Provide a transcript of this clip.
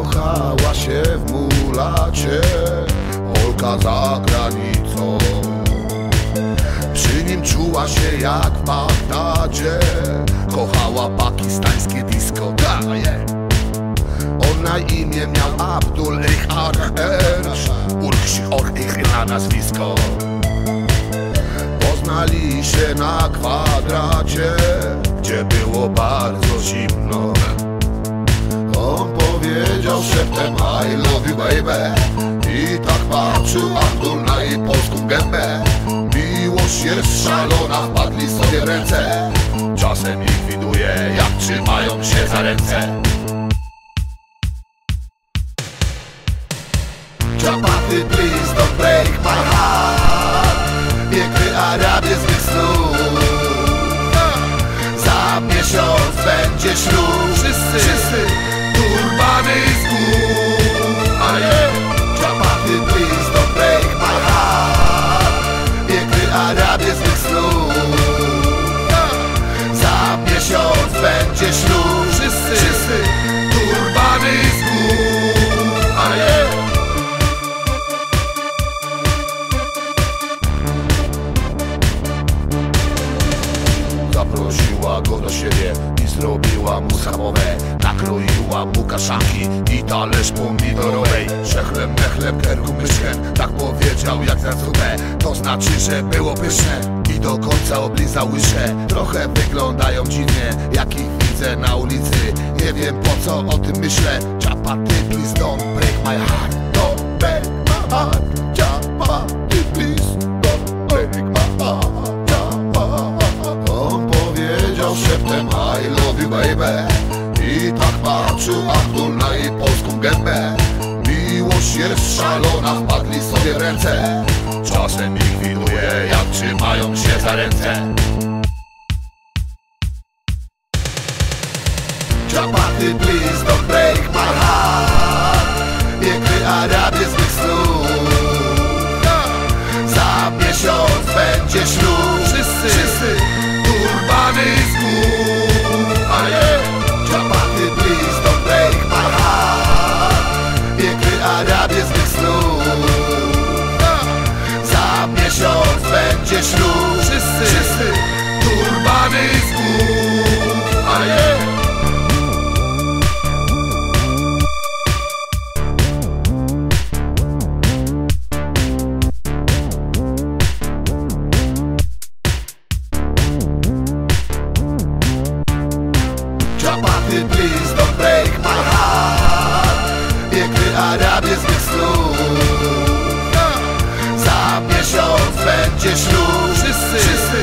Zakochała się w mulacie Polka za granicą. Przy nim czuła się jak w Bagdadzie Kochała pakistańskie disco Daje On na imię miał Abdul Ich Ersz Urkshi Or Ich na nazwisko. Poznali się na kwadracie powiedział szeptem I love you baby I tak patrzył Abdul na jej polską gębę. Miłość jest szalona, wpadli sobie ręce. Czasem ich widuje jak trzymają się za ręce. Chapaty please don't break my heart. Piękny Arabie z mych snów Za miesiąc będzie ślub Wszyscy, wszyscy Mych snów Za miesiąc będzie ślub Wszyscy, wszyscy. Turbany z gór A je Zaprosiła go do siebie zrobiła mu schabowe Nakroiła mu kaszanki i talerz pomidorowej. Szechlem, mechlem, kerku, myszkiem Tak powiedział jak zupę To znaczy, że było pyszne I do końca oblizał łyżkę Trochę wyglądają dziwnie Jak ich widzę na ulicy. Nie wiem po co o tym myślę baby I tak patrzył Abdul na jej polską gębę. Miłość jest szalona, wpadli sobie w ręce. Czasem ich widuje jak trzymają się za ręce. Chapaty please don't break my Lady, please don't break my heart Piękny Arabie z mych snów Za miesiąc będzie ślub Wszyscy, Wszyscy.